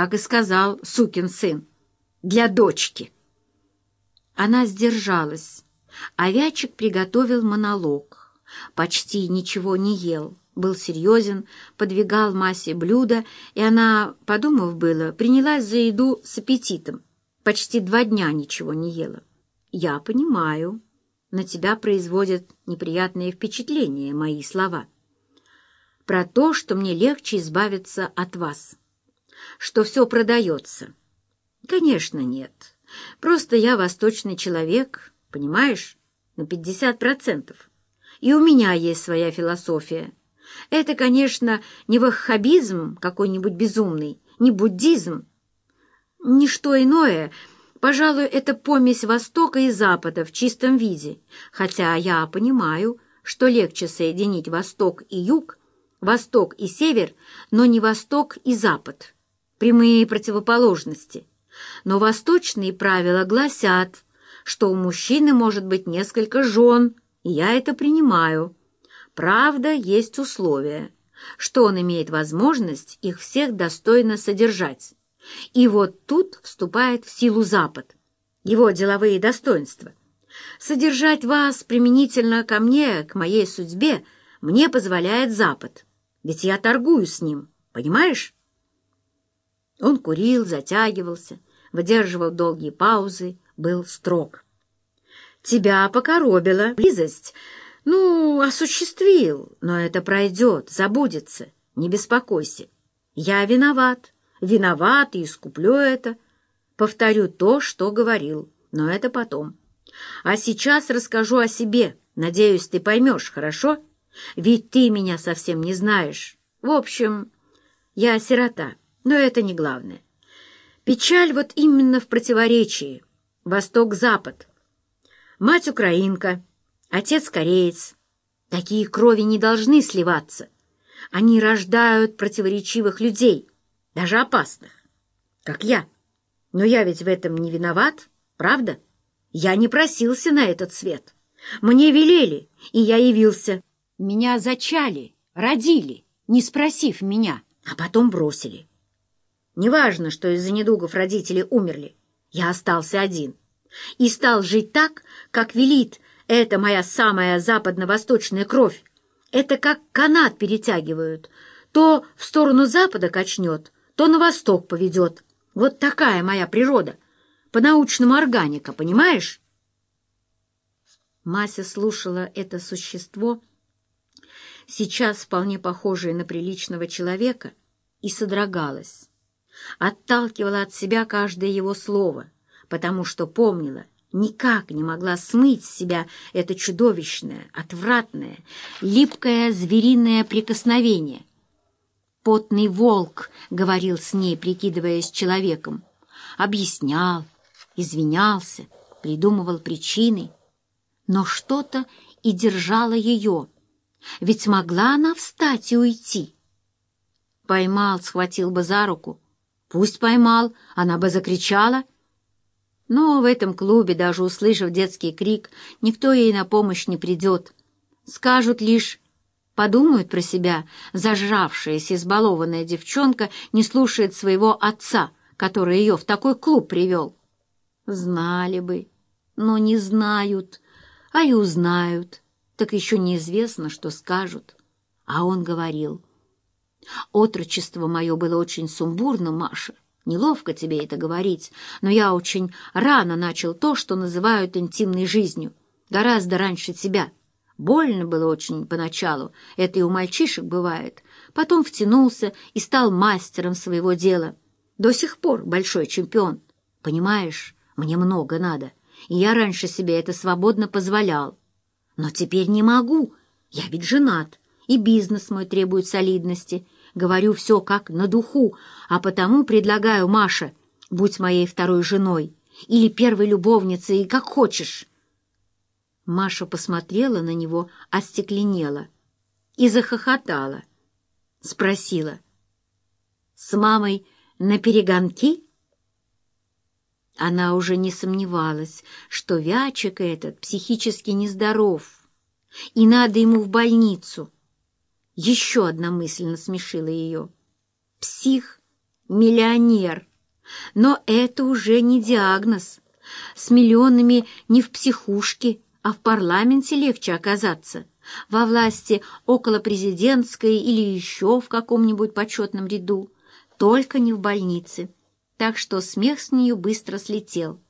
Так и сказал сукин сын. Для дочки. Она сдержалась, Вячик приготовил монолог. Почти ничего не ел, был серьезен, подвигал массе блюда, и она, подумав было, принялась за еду с аппетитом. Почти два дня ничего не ела. «Я понимаю. На тебя производят неприятные впечатления мои слова. Про то, что мне легче избавиться от вас. Что все продается. Конечно, нет. Просто я восточный человек, понимаешь, на пятьдесят процентов. И у меня есть своя философия. Это, конечно, не ваххабизм какой-нибудь безумный, не буддизм, ни что иное. Пожалуй, это помесь Востока и Запада в чистом виде, хотя я понимаю, что легче соединить Восток и Юг, Восток и Север, но не Восток и Запад. Прямые противоположности. Но восточные правила гласят, что у мужчины может быть несколько жен, и я это принимаю. Правда, есть условия, что он имеет возможность их всех достойно содержать. И вот тут вступает в силу Запад, его деловые достоинства. Содержать вас применительно ко мне, к моей судьбе, мне позволяет Запад, ведь я торгую с ним, понимаешь? Он курил, затягивался, выдерживал долгие паузы, был строг. «Тебя покоробила близость. Ну, осуществил, но это пройдет, забудется, не беспокойся. Я виноват, виноват и искуплю это. Повторю то, что говорил, но это потом. А сейчас расскажу о себе, надеюсь, ты поймешь, хорошо? Ведь ты меня совсем не знаешь. В общем, я сирота, но это не главное. Печаль вот именно в противоречии. Восток-запад. Мать украинка, отец кореец. Такие крови не должны сливаться. Они рождают противоречивых людей, даже опасных, как я. Но я ведь в этом не виноват, правда? Я не просился на этот свет. Мне велели, и я явился. Меня зачали, родили, не спросив меня, а потом бросили. Неважно, что из-за недугов родители умерли, я остался один и стал жить так, как велит эта моя самая западно-восточная кровь. Это как канат перетягивают. То в сторону запада качнет, то на восток поведет. Вот такая моя природа. По-научному органика, понимаешь? Мася слушала это существо, сейчас вполне похожее на приличного человека, и содрогалась. Отталкивала от себя каждое его слово, потому что помнила, никак не могла смыть с себя это чудовищное, отвратное, липкое звериное прикосновение, Потный волк говорил с ней, прикидываясь человеком. Объяснял, извинялся, придумывал причины. Но что-то и держало ее. Ведь могла она встать и уйти. Поймал, схватил бы за руку. Пусть поймал, она бы закричала. Но в этом клубе, даже услышав детский крик, никто ей на помощь не придет. Скажут лишь Подумают про себя, зажравшаяся, избалованная девчонка не слушает своего отца, который ее в такой клуб привел. Знали бы, но не знают, а и узнают, так еще неизвестно, что скажут. А он говорил, «Отрочество мое было очень сумбурно, Маша, неловко тебе это говорить, но я очень рано начал то, что называют интимной жизнью, гораздо раньше тебя». Больно было очень поначалу, это и у мальчишек бывает. Потом втянулся и стал мастером своего дела. До сих пор большой чемпион. Понимаешь, мне много надо, и я раньше себе это свободно позволял. Но теперь не могу, я ведь женат, и бизнес мой требует солидности. Говорю все как на духу, а потому предлагаю Маше, будь моей второй женой или первой любовницей, как хочешь. Маша посмотрела на него, остекленела и захохотала. Спросила. «С мамой на перегонки?» Она уже не сомневалась, что Вячик этот психически нездоров, и надо ему в больницу. Еще одна мысль насмешила ее. Псих миллионер. Но это уже не диагноз. С миллионами не в психушке, а в парламенте легче оказаться, во власти околопрезидентской или еще в каком-нибудь почетном ряду, только не в больнице. Так что смех с нее быстро слетел.